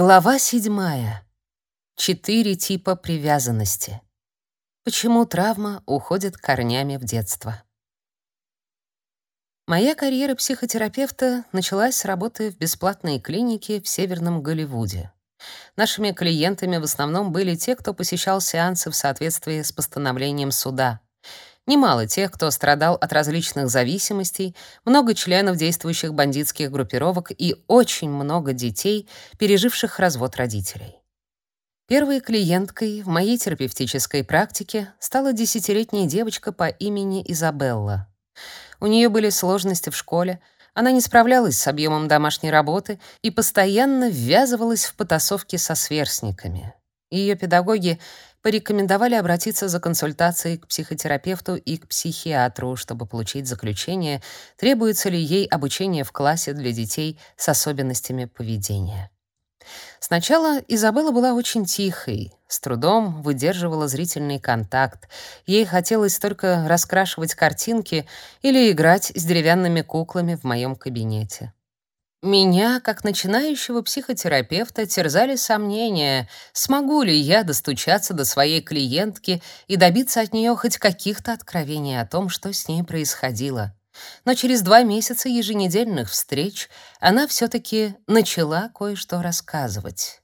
Глава седьмая. Четыре типа привязанности. Почему травма уходит корнями в детство? Моя карьера психотерапевта началась с работы в бесплатной клинике в Северном Голливуде. Нашими клиентами в основном были те, кто посещал сеансы в соответствии с постановлением суда. Немало тех, кто страдал от различных зависимостей, много членов действующих бандитских группировок и очень много детей, переживших развод родителей. Первой клиенткой в моей терапевтической практике стала десятилетняя девочка по имени Изабелла. У нее были сложности в школе, она не справлялась с объемом домашней работы и постоянно ввязывалась в потасовки со сверстниками. Ее педагоги порекомендовали обратиться за консультацией к психотерапевту и к психиатру, чтобы получить заключение, требуется ли ей обучение в классе для детей с особенностями поведения. Сначала Изабелла была очень тихой, с трудом выдерживала зрительный контакт. Ей хотелось только раскрашивать картинки или играть с деревянными куклами в моем кабинете. Меня, как начинающего психотерапевта, терзали сомнения, смогу ли я достучаться до своей клиентки и добиться от нее хоть каких-то откровений о том, что с ней происходило. Но через два месяца еженедельных встреч она все-таки начала кое-что рассказывать.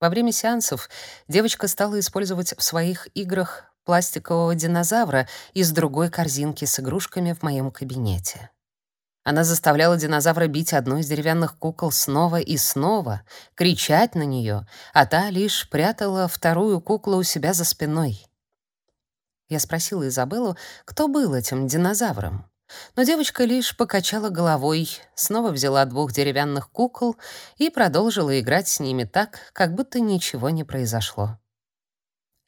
Во время сеансов девочка стала использовать в своих играх пластикового динозавра из другой корзинки с игрушками в моем кабинете. Она заставляла динозавра бить одну из деревянных кукол снова и снова, кричать на нее, а та лишь прятала вторую куклу у себя за спиной. Я спросила Изабеллу, кто был этим динозавром. Но девочка лишь покачала головой, снова взяла двух деревянных кукол и продолжила играть с ними так, как будто ничего не произошло.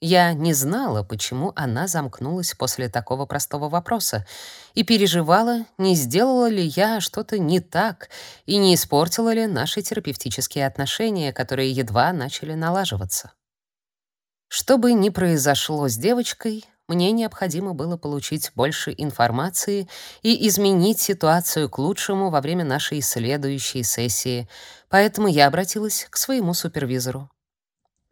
Я не знала, почему она замкнулась после такого простого вопроса, и переживала, не сделала ли я что-то не так и не испортила ли наши терапевтические отношения, которые едва начали налаживаться. Что бы ни произошло с девочкой, мне необходимо было получить больше информации и изменить ситуацию к лучшему во время нашей следующей сессии, поэтому я обратилась к своему супервизору.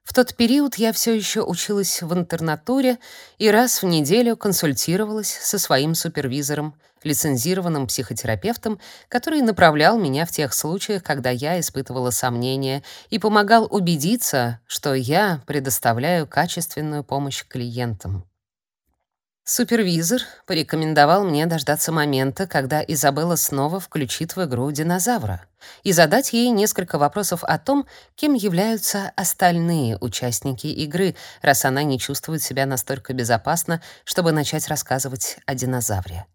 В тот период я все еще училась в интернатуре и раз в неделю консультировалась со своим супервизором, лицензированным психотерапевтом, который направлял меня в тех случаях, когда я испытывала сомнения, и помогал убедиться, что я предоставляю качественную помощь клиентам. Супервизор порекомендовал мне дождаться момента, когда Изабелла снова включит в игру динозавра, и задать ей несколько вопросов о том, кем являются остальные участники игры, раз она не чувствует себя настолько безопасно, чтобы начать рассказывать о динозавре.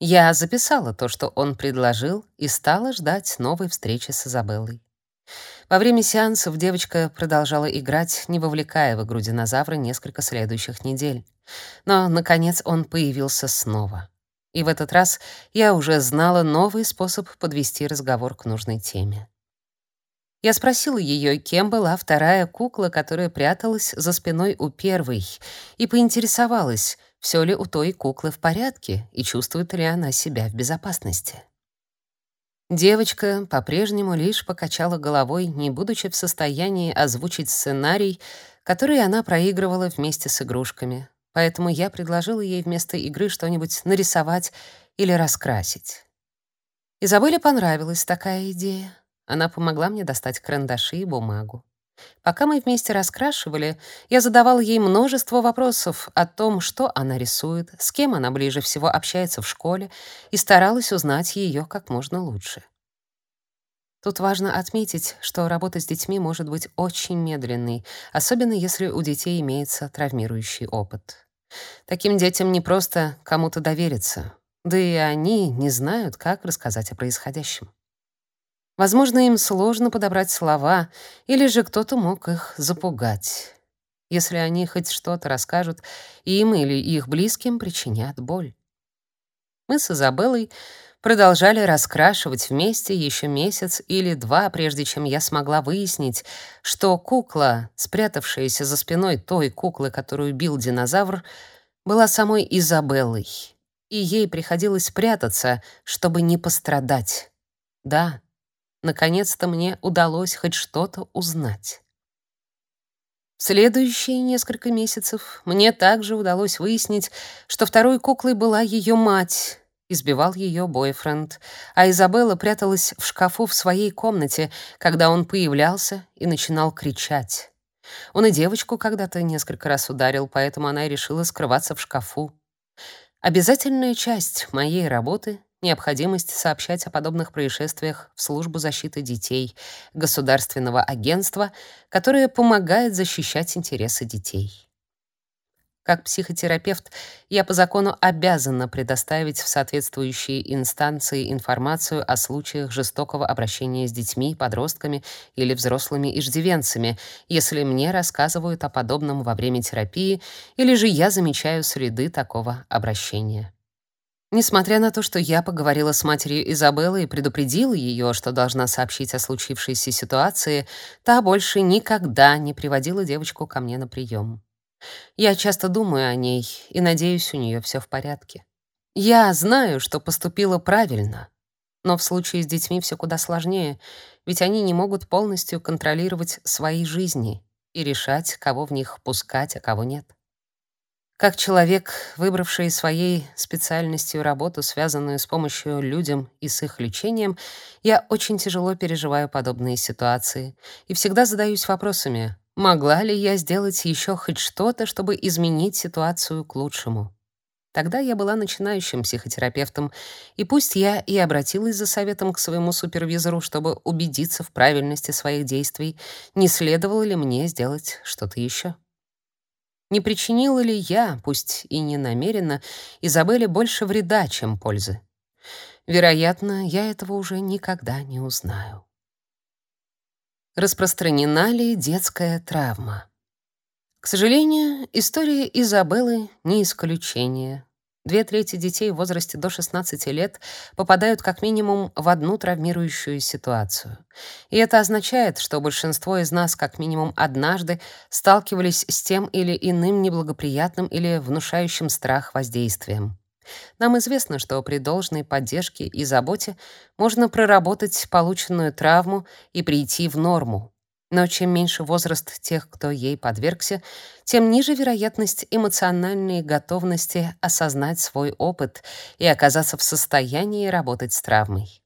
Я записала то, что он предложил, и стала ждать новой встречи с Изабеллой. Во время сеансов девочка продолжала играть, не вовлекая в игру динозавра несколько следующих недель. Но, наконец, он появился снова. И в этот раз я уже знала новый способ подвести разговор к нужной теме. Я спросила ее, кем была вторая кукла, которая пряталась за спиной у первой, и поинтересовалась, все ли у той куклы в порядке и чувствует ли она себя в безопасности. Девочка по-прежнему лишь покачала головой, не будучи в состоянии озвучить сценарий, который она проигрывала вместе с игрушками. Поэтому я предложила ей вместо игры что-нибудь нарисовать или раскрасить. Изабелле понравилась такая идея. Она помогла мне достать карандаши и бумагу. Пока мы вместе раскрашивали, я задавала ей множество вопросов о том, что она рисует, с кем она ближе всего общается в школе, и старалась узнать ее как можно лучше. Тут важно отметить, что работа с детьми может быть очень медленной, особенно если у детей имеется травмирующий опыт. Таким детям не просто кому-то довериться, да и они не знают, как рассказать о происходящем. Возможно, им сложно подобрать слова, или же кто-то мог их запугать. Если они хоть что-то расскажут, им или их близким причинят боль. Мы с Изабеллой продолжали раскрашивать вместе еще месяц или два, прежде чем я смогла выяснить, что кукла, спрятавшаяся за спиной той куклы, которую бил динозавр, была самой Изабеллой, и ей приходилось прятаться, чтобы не пострадать. Да, Наконец-то мне удалось хоть что-то узнать. В следующие несколько месяцев мне также удалось выяснить, что второй куклой была ее мать, избивал ее бойфренд, а Изабелла пряталась в шкафу в своей комнате, когда он появлялся и начинал кричать. Он и девочку когда-то несколько раз ударил, поэтому она и решила скрываться в шкафу. Обязательная часть моей работы — необходимость сообщать о подобных происшествиях в службу защиты детей, государственного агентства, которое помогает защищать интересы детей. Как психотерапевт, я по закону обязана предоставить в соответствующие инстанции информацию о случаях жестокого обращения с детьми, подростками или взрослыми иждивенцами, если мне рассказывают о подобном во время терапии или же я замечаю следы такого обращения. Несмотря на то, что я поговорила с матерью Изабеллы и предупредила ее, что должна сообщить о случившейся ситуации, та больше никогда не приводила девочку ко мне на прием. Я часто думаю о ней и надеюсь, у нее все в порядке. Я знаю, что поступила правильно, но в случае с детьми все куда сложнее, ведь они не могут полностью контролировать свои жизни и решать, кого в них пускать, а кого нет. Как человек, выбравший своей специальностью работу, связанную с помощью людям и с их лечением, я очень тяжело переживаю подобные ситуации и всегда задаюсь вопросами: Могла ли я сделать еще хоть что-то, чтобы изменить ситуацию к лучшему? Тогда я была начинающим психотерапевтом, и пусть я и обратилась за советом к своему супервизору, чтобы убедиться в правильности своих действий, не следовало ли мне сделать что-то еще? Не причинила ли я, пусть и не намеренно, Изабелле больше вреда, чем пользы? Вероятно, я этого уже никогда не узнаю. Распространена ли детская травма? К сожалению, история Изабеллы не исключение. Две трети детей в возрасте до 16 лет попадают как минимум в одну травмирующую ситуацию. И это означает, что большинство из нас как минимум однажды сталкивались с тем или иным неблагоприятным или внушающим страх воздействием. Нам известно, что при должной поддержке и заботе можно проработать полученную травму и прийти в норму. Но чем меньше возраст тех, кто ей подвергся, тем ниже вероятность эмоциональной готовности осознать свой опыт и оказаться в состоянии работать с травмой.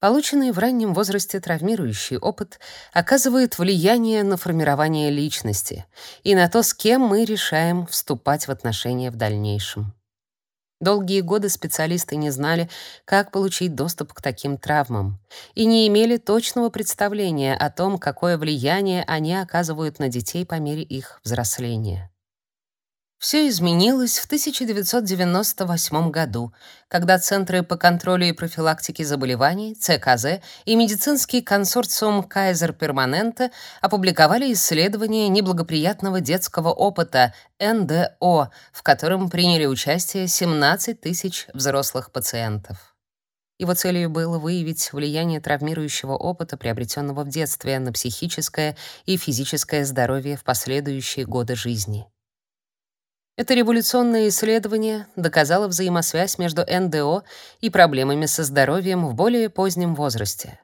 Полученный в раннем возрасте травмирующий опыт оказывает влияние на формирование личности и на то, с кем мы решаем вступать в отношения в дальнейшем. Долгие годы специалисты не знали, как получить доступ к таким травмам, и не имели точного представления о том, какое влияние они оказывают на детей по мере их взросления. Все изменилось в 1998 году, когда Центры по контролю и профилактике заболеваний, ЦКЗ, и медицинский консорциум Kaiser Permanente опубликовали исследование неблагоприятного детского опыта НДО, в котором приняли участие 17 тысяч взрослых пациентов. Его целью было выявить влияние травмирующего опыта, приобретенного в детстве, на психическое и физическое здоровье в последующие годы жизни. Это революционное исследование доказало взаимосвязь между НДО и проблемами со здоровьем в более позднем возрасте.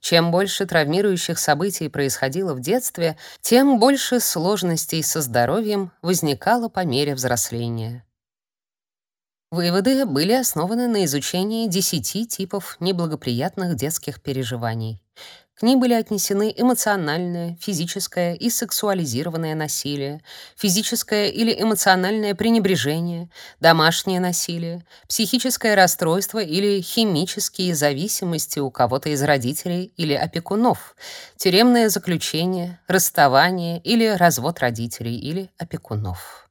Чем больше травмирующих событий происходило в детстве, тем больше сложностей со здоровьем возникало по мере взросления. Выводы были основаны на изучении 10 типов неблагоприятных детских переживаний. К ним были отнесены эмоциональное, физическое и сексуализированное насилие, физическое или эмоциональное пренебрежение, домашнее насилие, психическое расстройство или химические зависимости у кого-то из родителей или опекунов, тюремное заключение, расставание или развод родителей или опекунов.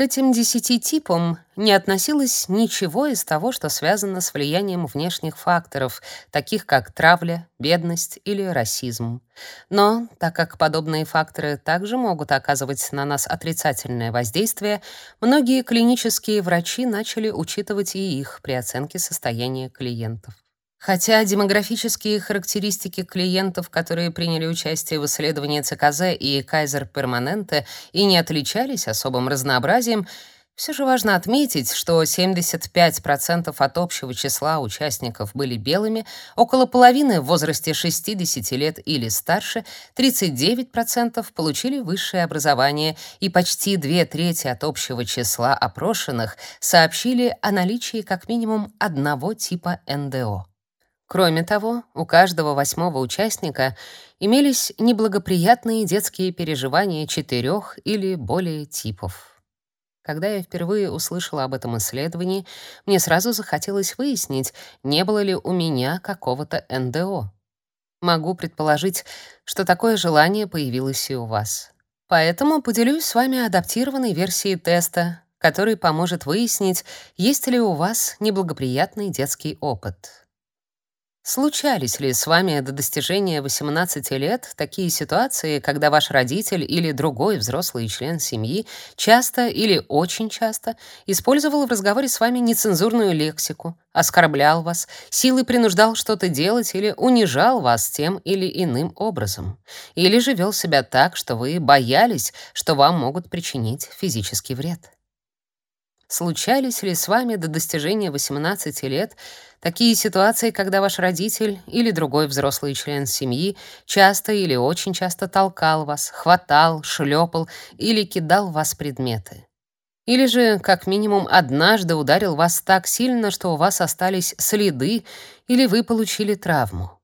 Этим десяти типам не относилось ничего из того, что связано с влиянием внешних факторов, таких как травля, бедность или расизм. Но, так как подобные факторы также могут оказывать на нас отрицательное воздействие, многие клинические врачи начали учитывать и их при оценке состояния клиентов. Хотя демографические характеристики клиентов, которые приняли участие в исследовании ЦКЗ и Kaiser Permanente и не отличались особым разнообразием, Все же важно отметить, что 75% от общего числа участников были белыми, около половины в возрасте 60 лет или старше, 39% получили высшее образование и почти две трети от общего числа опрошенных сообщили о наличии как минимум одного типа НДО. Кроме того, у каждого восьмого участника имелись неблагоприятные детские переживания четырех или более типов. Когда я впервые услышала об этом исследовании, мне сразу захотелось выяснить, не было ли у меня какого-то НДО. Могу предположить, что такое желание появилось и у вас. Поэтому поделюсь с вами адаптированной версией теста, который поможет выяснить, есть ли у вас неблагоприятный детский опыт. Случались ли с вами до достижения 18 лет такие ситуации, когда ваш родитель или другой взрослый член семьи часто или очень часто использовал в разговоре с вами нецензурную лексику, оскорблял вас, силой принуждал что-то делать или унижал вас тем или иным образом? Или же вел себя так, что вы боялись, что вам могут причинить физический вред? Случались ли с вами до достижения 18 лет такие ситуации, когда ваш родитель или другой взрослый член семьи часто или очень часто толкал вас, хватал, шлепал или кидал в вас предметы? Или же, как минимум, однажды ударил вас так сильно, что у вас остались следы или вы получили травму?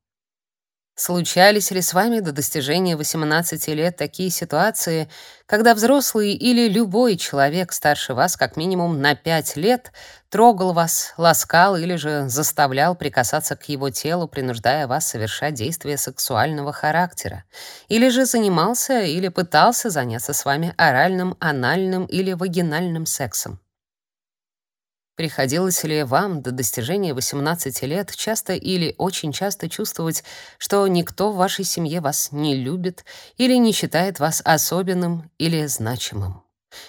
Случались ли с вами до достижения 18 лет такие ситуации, когда взрослый или любой человек старше вас как минимум на 5 лет трогал вас, ласкал или же заставлял прикасаться к его телу, принуждая вас совершать действия сексуального характера, или же занимался или пытался заняться с вами оральным, анальным или вагинальным сексом? Приходилось ли вам до достижения 18 лет часто или очень часто чувствовать, что никто в вашей семье вас не любит или не считает вас особенным или значимым?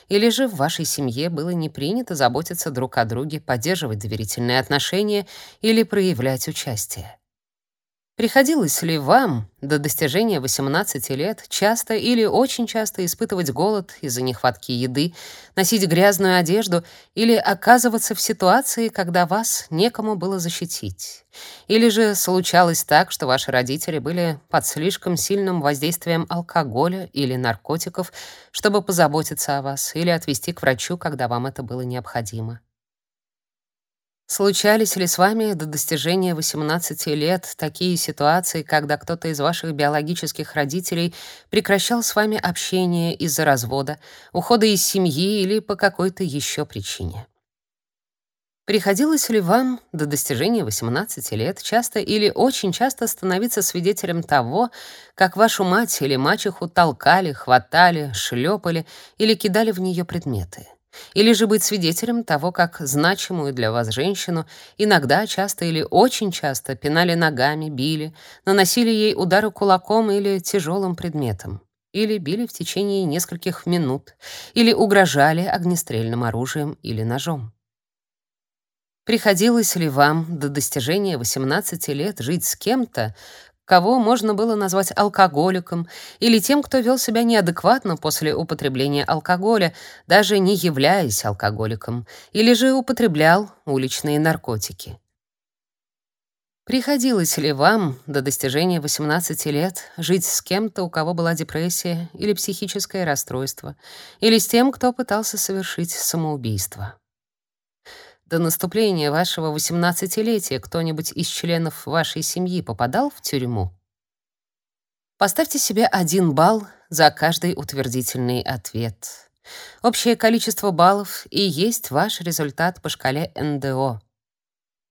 Или же в вашей семье было не принято заботиться друг о друге, поддерживать доверительные отношения или проявлять участие? Приходилось ли вам до достижения 18 лет часто или очень часто испытывать голод из-за нехватки еды, носить грязную одежду или оказываться в ситуации, когда вас некому было защитить? Или же случалось так, что ваши родители были под слишком сильным воздействием алкоголя или наркотиков, чтобы позаботиться о вас или отвезти к врачу, когда вам это было необходимо? Случались ли с вами до достижения 18 лет такие ситуации, когда кто-то из ваших биологических родителей прекращал с вами общение из-за развода, ухода из семьи или по какой-то еще причине? Приходилось ли вам до достижения 18 лет часто или очень часто становиться свидетелем того, как вашу мать или мачеху толкали, хватали, шлепали или кидали в нее предметы? Или же быть свидетелем того, как значимую для вас женщину иногда, часто или очень часто пинали ногами, били, наносили ей удары кулаком или тяжелым предметом, или били в течение нескольких минут, или угрожали огнестрельным оружием или ножом. Приходилось ли вам до достижения 18 лет жить с кем-то, кого можно было назвать алкоголиком или тем, кто вел себя неадекватно после употребления алкоголя, даже не являясь алкоголиком, или же употреблял уличные наркотики. Приходилось ли вам до достижения 18 лет жить с кем-то, у кого была депрессия или психическое расстройство, или с тем, кто пытался совершить самоубийство? До наступления вашего восемнадцатилетия кто-нибудь из членов вашей семьи попадал в тюрьму? Поставьте себе один балл за каждый утвердительный ответ. Общее количество баллов и есть ваш результат по шкале НДО.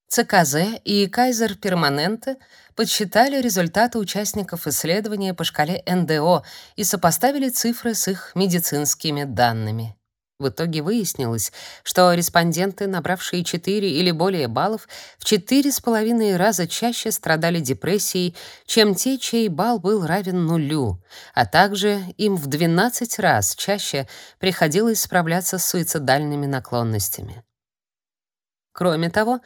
ЦКЗ и Кайзер Перманенте подсчитали результаты участников исследования по шкале НДО и сопоставили цифры с их медицинскими данными. В итоге выяснилось, что респонденты, набравшие 4 или более баллов, в 4,5 раза чаще страдали депрессией, чем те, чей балл был равен нулю, а также им в 12 раз чаще приходилось справляться с суицидальными наклонностями. Кроме того,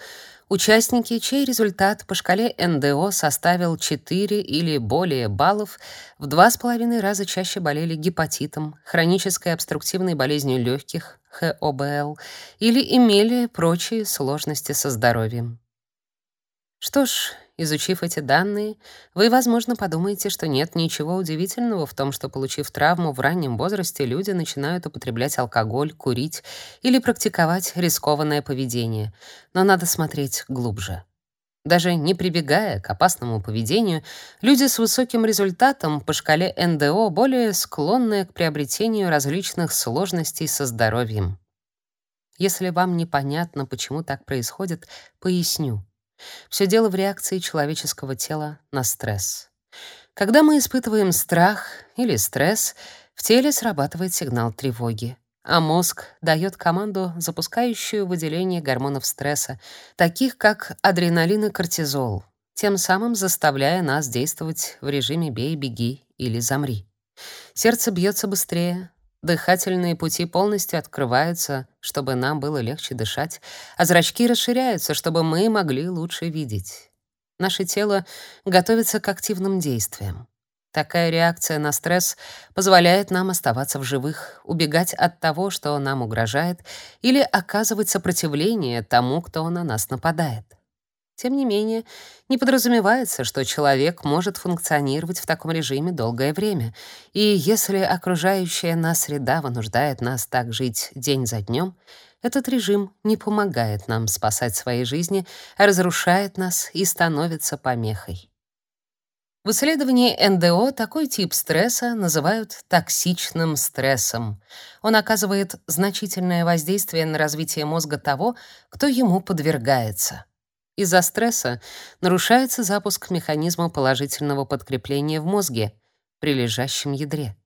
Участники, чей результат по шкале НДО составил 4 или более баллов, в 2,5 раза чаще болели гепатитом, хронической обструктивной болезнью легких, ХОБЛ или имели прочие сложности со здоровьем. Что ж, изучив эти данные, вы, возможно, подумаете, что нет ничего удивительного в том, что, получив травму в раннем возрасте, люди начинают употреблять алкоголь, курить или практиковать рискованное поведение. Но надо смотреть глубже. Даже не прибегая к опасному поведению, люди с высоким результатом по шкале НДО более склонны к приобретению различных сложностей со здоровьем. Если вам непонятно, почему так происходит, поясню. Все дело в реакции человеческого тела на стресс. Когда мы испытываем страх или стресс, в теле срабатывает сигнал тревоги, а мозг дает команду, запускающую выделение гормонов стресса, таких как адреналин и кортизол, тем самым заставляя нас действовать в режиме «бей, беги» или «замри». Сердце бьется быстрее, Дыхательные пути полностью открываются, чтобы нам было легче дышать, а зрачки расширяются, чтобы мы могли лучше видеть. Наше тело готовится к активным действиям. Такая реакция на стресс позволяет нам оставаться в живых, убегать от того, что нам угрожает, или оказывать сопротивление тому, кто на нас нападает. Тем не менее, не подразумевается, что человек может функционировать в таком режиме долгое время. И если окружающая нас среда вынуждает нас так жить день за днем, этот режим не помогает нам спасать свои жизни, а разрушает нас и становится помехой. В исследовании НДО такой тип стресса называют токсичным стрессом. Он оказывает значительное воздействие на развитие мозга того, кто ему подвергается. Из-за стресса нарушается запуск механизма положительного подкрепления в мозге, при лежащем ядре,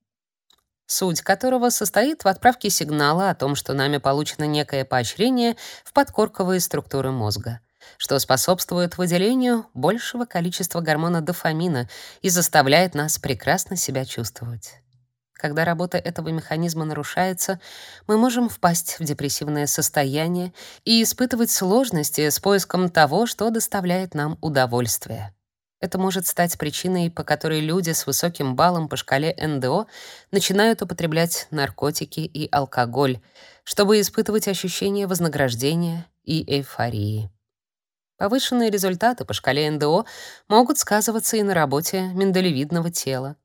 суть которого состоит в отправке сигнала о том, что нами получено некое поощрение в подкорковые структуры мозга, что способствует выделению большего количества гормона дофамина и заставляет нас прекрасно себя чувствовать. Когда работа этого механизма нарушается, мы можем впасть в депрессивное состояние и испытывать сложности с поиском того, что доставляет нам удовольствие. Это может стать причиной, по которой люди с высоким баллом по шкале НДО начинают употреблять наркотики и алкоголь, чтобы испытывать ощущение вознаграждения и эйфории. Повышенные результаты по шкале НДО могут сказываться и на работе миндалевидного тела,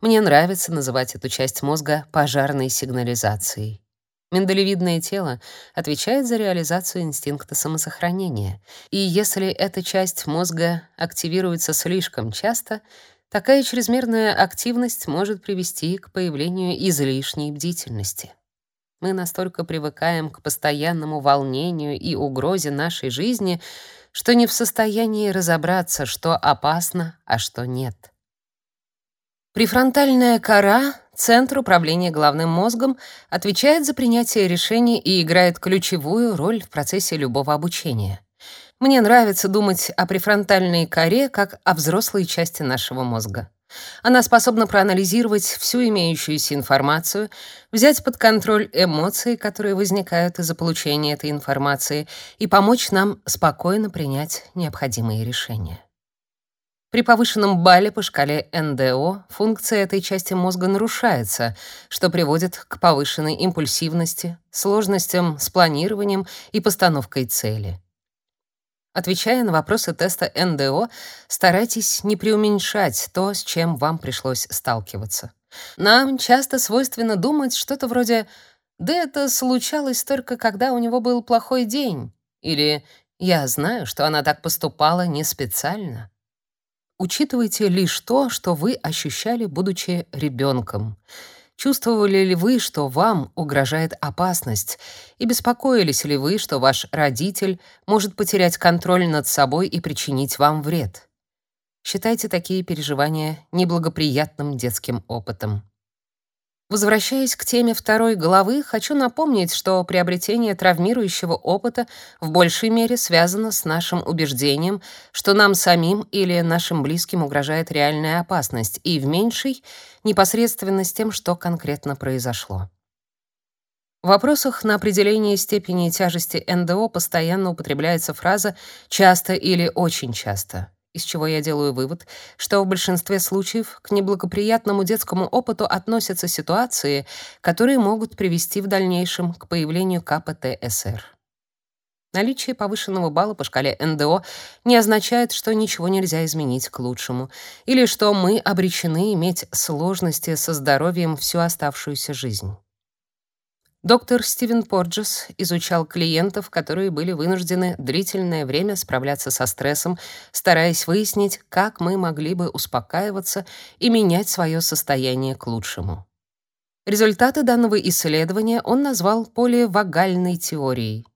мне нравится называть эту часть мозга пожарной сигнализацией. Миндалевидное тело отвечает за реализацию инстинкта самосохранения, и если эта часть мозга активируется слишком часто, такая чрезмерная активность может привести к появлению излишней бдительности. Мы настолько привыкаем к постоянному волнению и угрозе нашей жизни, что не в состоянии разобраться, что опасно, а что нет. Префронтальная кора, центр управления головным мозгом, отвечает за принятие решений и играет ключевую роль в процессе любого обучения. Мне нравится думать о префронтальной коре как о взрослой части нашего мозга. Она способна проанализировать всю имеющуюся информацию, взять под контроль эмоции, которые возникают из-за получения этой информации, и помочь нам спокойно принять необходимые решения. При повышенном бале по шкале НДО функция этой части мозга нарушается, что приводит к повышенной импульсивности, сложностям с планированием и постановкой цели. Отвечая на вопросы теста НДО, старайтесь не преуменьшать то, с чем вам пришлось сталкиваться. Нам часто свойственно думать что-то вроде «да это случалось только когда у него был плохой день» или «я знаю, что она так поступала не специально». Учитывайте лишь то, что вы ощущали, будучи ребенком. Чувствовали ли вы, что вам угрожает опасность, и беспокоились ли вы, что ваш родитель может потерять контроль над собой и причинить вам вред? Считайте такие переживания неблагоприятным детским опытом. Возвращаясь к теме второй главы, хочу напомнить, что приобретение травмирующего опыта в большей мере связано с нашим убеждением, что нам самим или нашим близким угрожает реальная опасность, и в меньшей — непосредственно с тем, что конкретно произошло. В вопросах на определение степени тяжести НДО постоянно употребляется фраза «часто» или «очень часто». Из чего я делаю вывод, что в большинстве случаев к неблагоприятному детскому опыту относятся ситуации, которые могут привести в дальнейшем к появлению КПТСР. Наличие повышенного балла по шкале НДО не означает, что ничего нельзя изменить к лучшему, или что мы обречены иметь сложности со здоровьем всю оставшуюся жизнь. Доктор Стивен Порджес изучал клиентов, которые были вынуждены длительное время справляться со стрессом, стараясь выяснить, как мы могли бы успокаиваться и менять свое состояние к лучшему. Результаты данного исследования он назвал поливагальной теорией.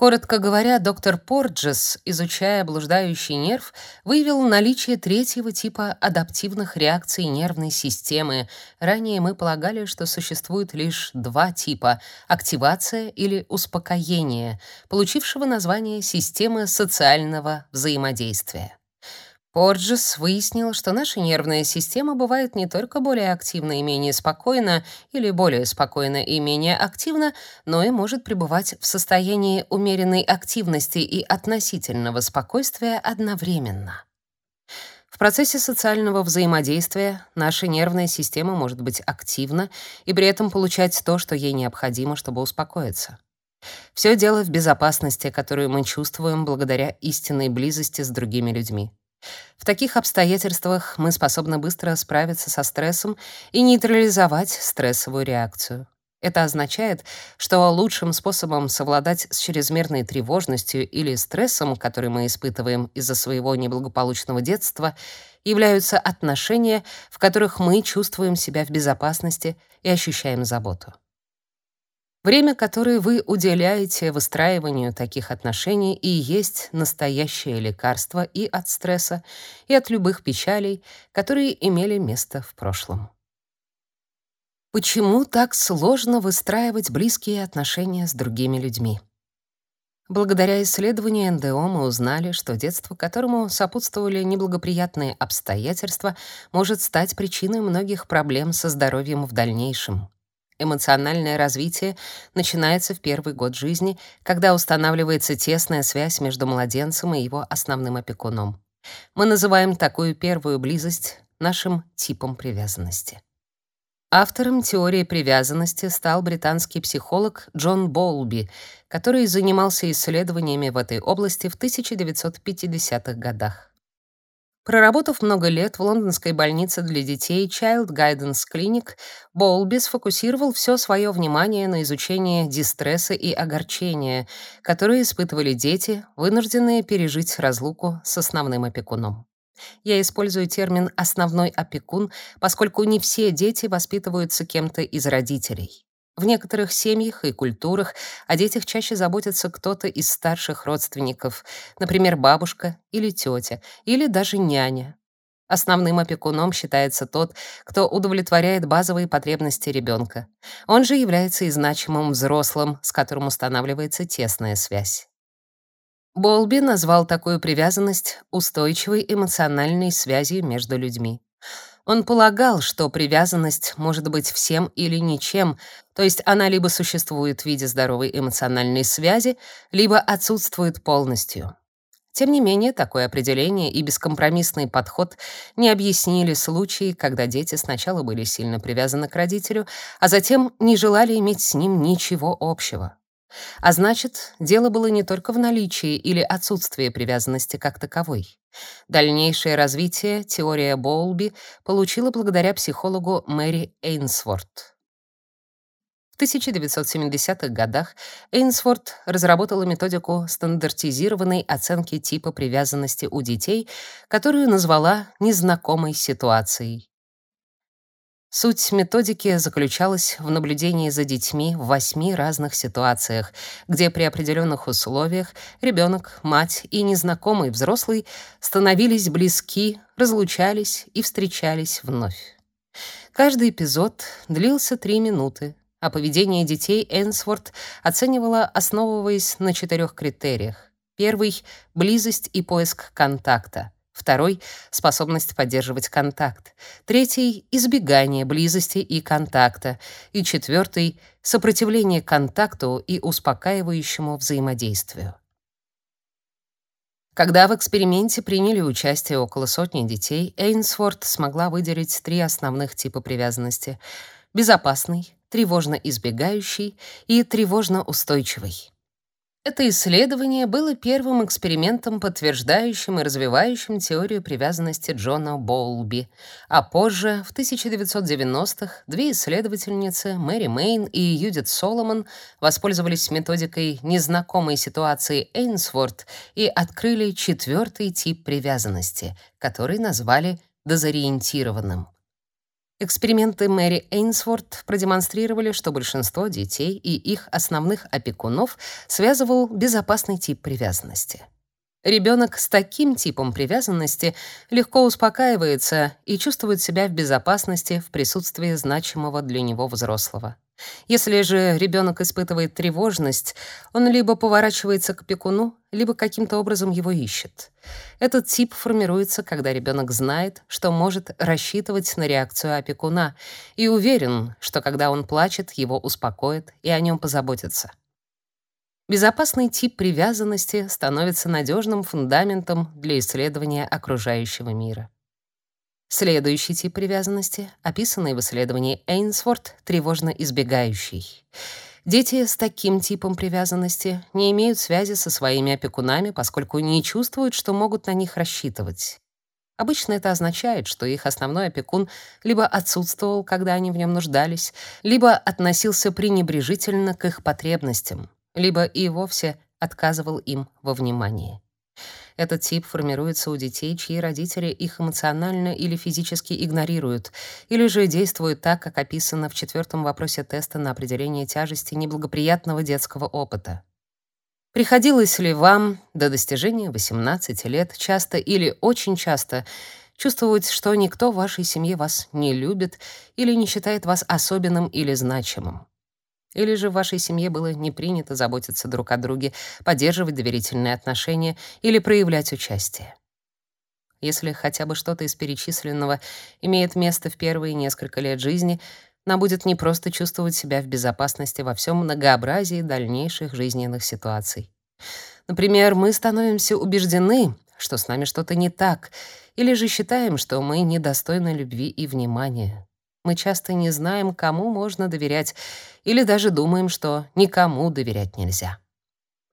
Коротко говоря, доктор Порджес, изучая блуждающий нерв, выявил наличие третьего типа адаптивных реакций нервной системы. Ранее мы полагали, что существует лишь два типа — активация или успокоение, получившего название системы социального взаимодействия. Порджес выяснил, что наша нервная система бывает не только более активна и менее спокойна, или более спокойна и менее активна, но и может пребывать в состоянии умеренной активности и относительного спокойствия одновременно. В процессе социального взаимодействия наша нервная система может быть активна и при этом получать то, что ей необходимо, чтобы успокоиться. Все дело в безопасности, которую мы чувствуем благодаря истинной близости с другими людьми. В таких обстоятельствах мы способны быстро справиться со стрессом и нейтрализовать стрессовую реакцию. Это означает, что лучшим способом совладать с чрезмерной тревожностью или стрессом, который мы испытываем из-за своего неблагополучного детства, являются отношения, в которых мы чувствуем себя в безопасности и ощущаем заботу. Время, которое вы уделяете выстраиванию таких отношений, и есть настоящее лекарство и от стресса, и от любых печалей, которые имели место в прошлом. Почему так сложно выстраивать близкие отношения с другими людьми? Благодаря исследованию НДО мы узнали, что детство, которому сопутствовали неблагоприятные обстоятельства, может стать причиной многих проблем со здоровьем в дальнейшем. Эмоциональное развитие начинается в первый год жизни, когда устанавливается тесная связь между младенцем и его основным опекуном. Мы называем такую первую близость нашим типом привязанности. Автором теории привязанности стал британский психолог Джон Боулби, который занимался исследованиями в этой области в 1950-х годах. Проработав много лет в лондонской больнице для детей Child Guidance Clinic, Болби сфокусировал все свое внимание на изучении дистресса и огорчения, которые испытывали дети, вынужденные пережить разлуку с основным опекуном. Я использую термин «основной опекун», поскольку не все дети воспитываются кем-то из родителей. В некоторых семьях и культурах о детях чаще заботится кто-то из старших родственников, например, бабушка или тетя, или даже няня. Основным опекуном считается тот, кто удовлетворяет базовые потребности ребенка. Он же является и значимым взрослым, с которым устанавливается тесная связь. Болби назвал такую привязанность устойчивой эмоциональной связью между людьми. Он полагал, что привязанность может быть всем или ничем, то есть она либо существует в виде здоровой эмоциональной связи, либо отсутствует полностью. Тем не менее, такое определение и бескомпромиссный подход не объяснили случаи, когда дети сначала были сильно привязаны к родителю, а затем не желали иметь с ним ничего общего. А значит, дело было не только в наличии или отсутствии привязанности как таковой. Дальнейшее развитие теория Боулби получила благодаря психологу Мэри Эйнсворт. В 1970-х годах Эйнсворт разработала методику стандартизированной оценки типа привязанности у детей, которую назвала незнакомой ситуацией. Суть методики заключалась в наблюдении за детьми в восьми разных ситуациях, где при определенных условиях ребенок, мать и незнакомый взрослый становились близки, разлучались и встречались вновь. Каждый эпизод длился три минуты, а поведение детей Энсворт оценивала, основываясь на четырех критериях. Первый — близость и поиск контакта. Второй — способность поддерживать контакт. Третий — избегание близости и контакта. И четвертый — сопротивление контакту и успокаивающему взаимодействию. Когда в эксперименте приняли участие около сотни детей, Эйнсворт смогла выделить три основных типа привязанности: безопасный, тревожно избегающий и тревожно устойчивый. Это исследование было первым экспериментом, подтверждающим и развивающим теорию привязанности Джона Боулби, а позже, в 1990-х, две исследовательницы, Мэри Мейн и Юдит Соломон, воспользовались методикой незнакомой ситуации Эйнсворт и открыли четвертый тип привязанности, который назвали дезориентированным. Эксперименты Мэри Эйнсворт продемонстрировали, что большинство детей и их основных опекунов связывал безопасный тип привязанности. Ребенок с таким типом привязанности легко успокаивается и чувствует себя в безопасности в присутствии значимого для него взрослого. Если же ребенок испытывает тревожность, он либо поворачивается к опекуну, либо каким-то образом его ищет. Этот тип формируется, когда ребенок знает, что может рассчитывать на реакцию опекуна и уверен, что когда он плачет, его успокоят и о нем позаботятся. Безопасный тип привязанности становится надежным фундаментом для исследования окружающего мира. Следующий тип привязанности, описанный в исследовании Эйнсворт, тревожно избегающий. Дети с таким типом привязанности не имеют связи со своими опекунами, поскольку не чувствуют, что могут на них рассчитывать. Обычно это означает, что их основной опекун либо отсутствовал, когда они в нем нуждались, либо относился пренебрежительно к их потребностям, либо и вовсе отказывал им во внимании. Этот тип формируется у детей, чьи родители их эмоционально или физически игнорируют, или же действуют так, как описано в четвертом вопросе теста на определение тяжести неблагоприятного детского опыта. Приходилось ли вам до достижения 18 лет часто или очень часто чувствовать, что никто в вашей семье вас не любит или не считает вас особенным или значимым? Или же в вашей семье было не принято заботиться друг о друге, поддерживать доверительные отношения или проявлять участие. Если хотя бы что-то из перечисленного имеет место в первые несколько лет жизни, нам будет не просто чувствовать себя в безопасности во всем многообразии дальнейших жизненных ситуаций. Например, мы становимся убеждены, что с нами что-то не так, или же считаем, что мы недостойны любви и внимания. Мы часто не знаем, кому можно доверять, или даже думаем, что никому доверять нельзя.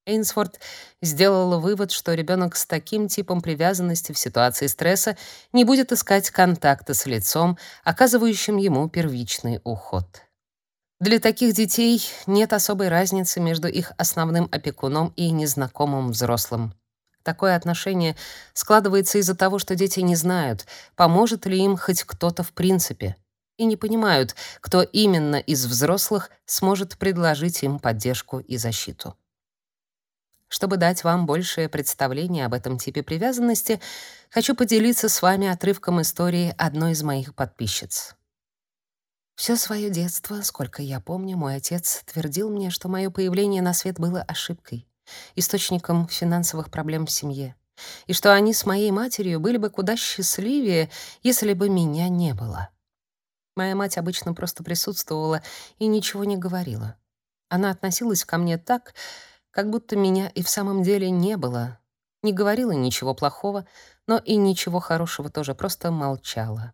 Эйнсфорд сделала вывод, что ребенок с таким типом привязанности в ситуации стресса не будет искать контакта с лицом, оказывающим ему первичный уход. Для таких детей нет особой разницы между их основным опекуном и незнакомым взрослым. Такое отношение складывается из-за того, что дети не знают, поможет ли им хоть кто-то в принципе и не понимают, кто именно из взрослых сможет предложить им поддержку и защиту. Чтобы дать вам большее представление об этом типе привязанности, хочу поделиться с вами отрывком истории одной из моих подписчиц. Все свое детство, сколько я помню, мой отец твердил мне, что мое появление на свет было ошибкой, источником финансовых проблем в семье, и что они с моей матерью были бы куда счастливее, если бы меня не было. Моя мать обычно просто присутствовала и ничего не говорила. Она относилась ко мне так, как будто меня и в самом деле не было. Не говорила ничего плохого, но и ничего хорошего тоже, просто молчала.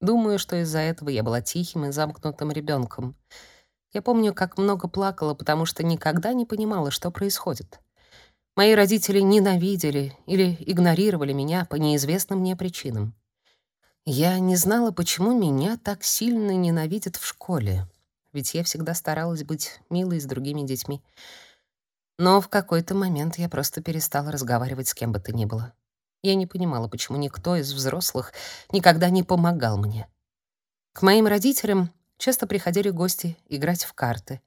Думаю, что из-за этого я была тихим и замкнутым ребенком. Я помню, как много плакала, потому что никогда не понимала, что происходит. Мои родители ненавидели или игнорировали меня по неизвестным мне причинам. Я не знала, почему меня так сильно ненавидят в школе, ведь я всегда старалась быть милой с другими детьми. Но в какой-то момент я просто перестала разговаривать с кем бы то ни было. Я не понимала, почему никто из взрослых никогда не помогал мне. К моим родителям часто приходили гости играть в карты.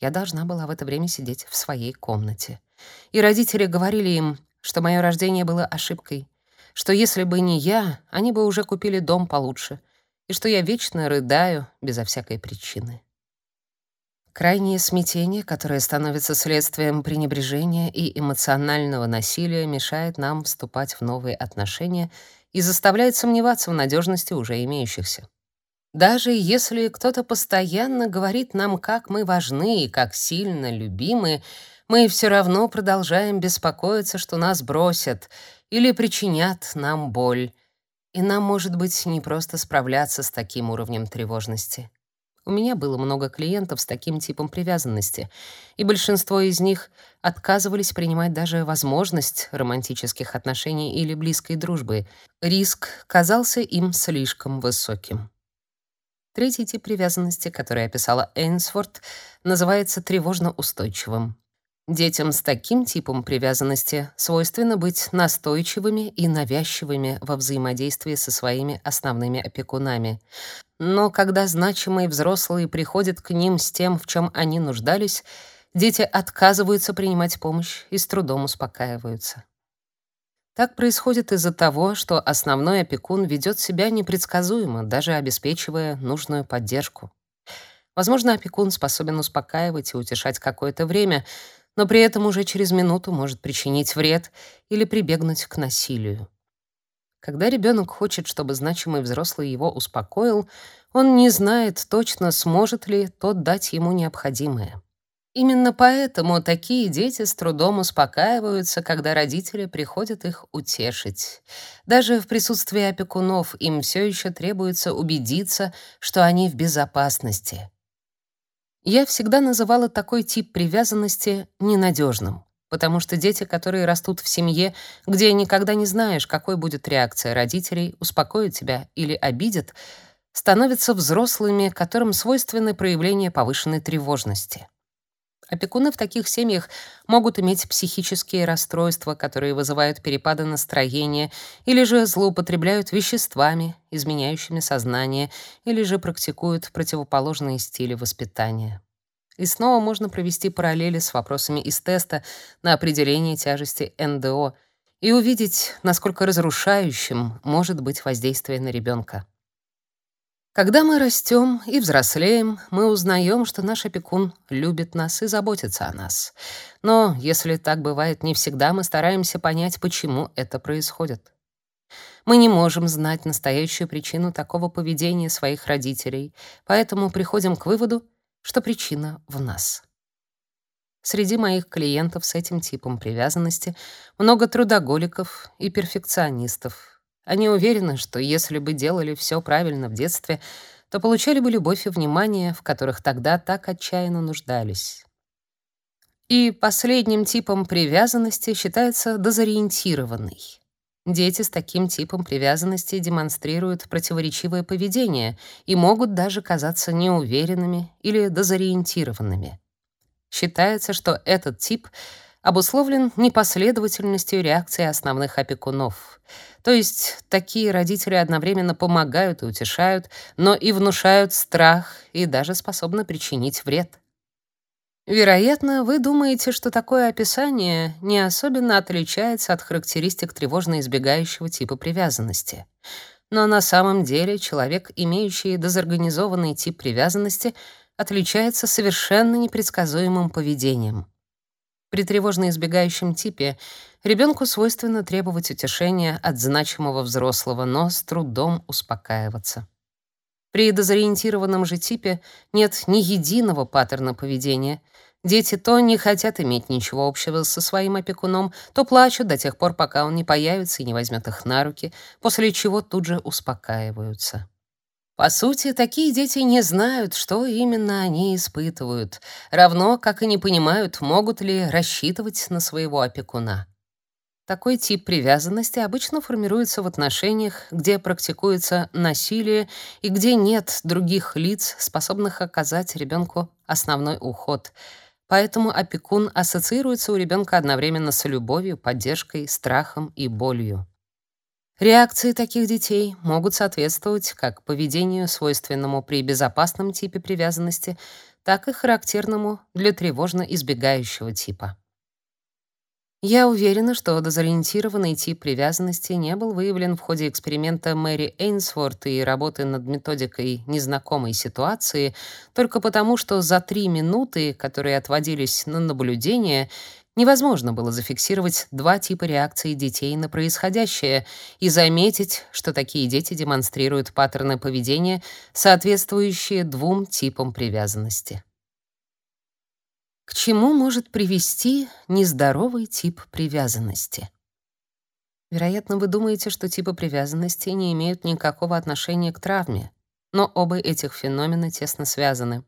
Я должна была в это время сидеть в своей комнате. И родители говорили им, что мое рождение было ошибкой, что если бы не я, они бы уже купили дом получше, и что я вечно рыдаю безо всякой причины. Крайнее смятение, которое становится следствием пренебрежения и эмоционального насилия, мешает нам вступать в новые отношения и заставляет сомневаться в надежности уже имеющихся. Даже если кто-то постоянно говорит нам, как мы важны и как сильно любимы, мы все равно продолжаем беспокоиться, что нас бросят или причинят нам боль. И нам, может быть, не просто справляться с таким уровнем тревожности. У меня было много клиентов с таким типом привязанности, и большинство из них отказывались принимать даже возможность романтических отношений или близкой дружбы. Риск казался им слишком высоким. Третий тип привязанности, который описала Эйнсворт, называется тревожно-устойчивым. Детям с таким типом привязанности свойственно быть настойчивыми и навязчивыми во взаимодействии со своими основными опекунами. Но когда значимые взрослые приходят к ним с тем, в чем они нуждались, дети отказываются принимать помощь и с трудом успокаиваются. Так происходит из-за того, что основной опекун ведет себя непредсказуемо, даже обеспечивая нужную поддержку. Возможно, опекун способен успокаивать и утешать какое-то время — но при этом уже через минуту может причинить вред или прибегнуть к насилию. Когда ребенок хочет, чтобы значимый взрослый его успокоил, он не знает точно, сможет ли тот дать ему необходимое. Именно поэтому такие дети с трудом успокаиваются, когда родители приходят их утешить. Даже в присутствии опекунов им все еще требуется убедиться, что они в безопасности. Я всегда называла такой тип привязанности ненадежным, потому что дети, которые растут в семье, где никогда не знаешь, какой будет реакция родителей, успокоят тебя или обидят, становятся взрослыми, которым свойственны проявления повышенной тревожности. Опекуны в таких семьях могут иметь психические расстройства, которые вызывают перепады настроения, или же злоупотребляют веществами, изменяющими сознание, или же практикуют противоположные стили воспитания. И снова можно провести параллели с вопросами из теста на определение тяжести НДО и увидеть, насколько разрушающим может быть воздействие на ребенка. Когда мы растем и взрослеем, мы узнаем, что наш опекун любит нас и заботится о нас. Но если так бывает не всегда, мы стараемся понять, почему это происходит. Мы не можем знать настоящую причину такого поведения своих родителей, поэтому приходим к выводу, что причина в нас. Среди моих клиентов с этим типом привязанности много трудоголиков и перфекционистов. Они уверены, что если бы делали все правильно в детстве, то получали бы любовь и внимание, в которых тогда так отчаянно нуждались. И последним типом привязанности считается дезориентированный. Дети с таким типом привязанности демонстрируют противоречивое поведение и могут даже казаться неуверенными или дезориентированными. Считается, что этот тип обусловлен непоследовательностью реакции основных опекунов. То есть такие родители одновременно помогают и утешают, но и внушают страх и даже способны причинить вред. Вероятно, вы думаете, что такое описание не особенно отличается от характеристик тревожно-избегающего типа привязанности. Но на самом деле человек, имеющий дезорганизованный тип привязанности, отличается совершенно непредсказуемым поведением. При тревожно-избегающем типе ребенку свойственно требовать утешения от значимого взрослого, но с трудом успокаиваться. При дезориентированном же типе нет ни единого паттерна поведения — Дети то не хотят иметь ничего общего со своим опекуном, то плачут до тех пор, пока он не появится и не возьмет их на руки, после чего тут же успокаиваются. По сути, такие дети не знают, что именно они испытывают, равно как и не понимают, могут ли рассчитывать на своего опекуна. Такой тип привязанности обычно формируется в отношениях, где практикуется насилие и где нет других лиц, способных оказать ребенку основной уход — Поэтому опекун ассоциируется у ребенка одновременно с любовью, поддержкой, страхом и болью. Реакции таких детей могут соответствовать как поведению, свойственному при безопасном типе привязанности, так и характерному для тревожно-избегающего типа. Я уверена, что дезориентированный тип привязанности не был выявлен в ходе эксперимента Мэри Эйнсворт и работы над методикой незнакомой ситуации только потому, что за три минуты, которые отводились на наблюдение, невозможно было зафиксировать два типа реакции детей на происходящее и заметить, что такие дети демонстрируют паттерны поведения, соответствующие двум типам привязанности. К чему может привести нездоровый тип привязанности? Вероятно, вы думаете, что типы привязанности не имеют никакого отношения к травме, но оба этих феномена тесно связаны.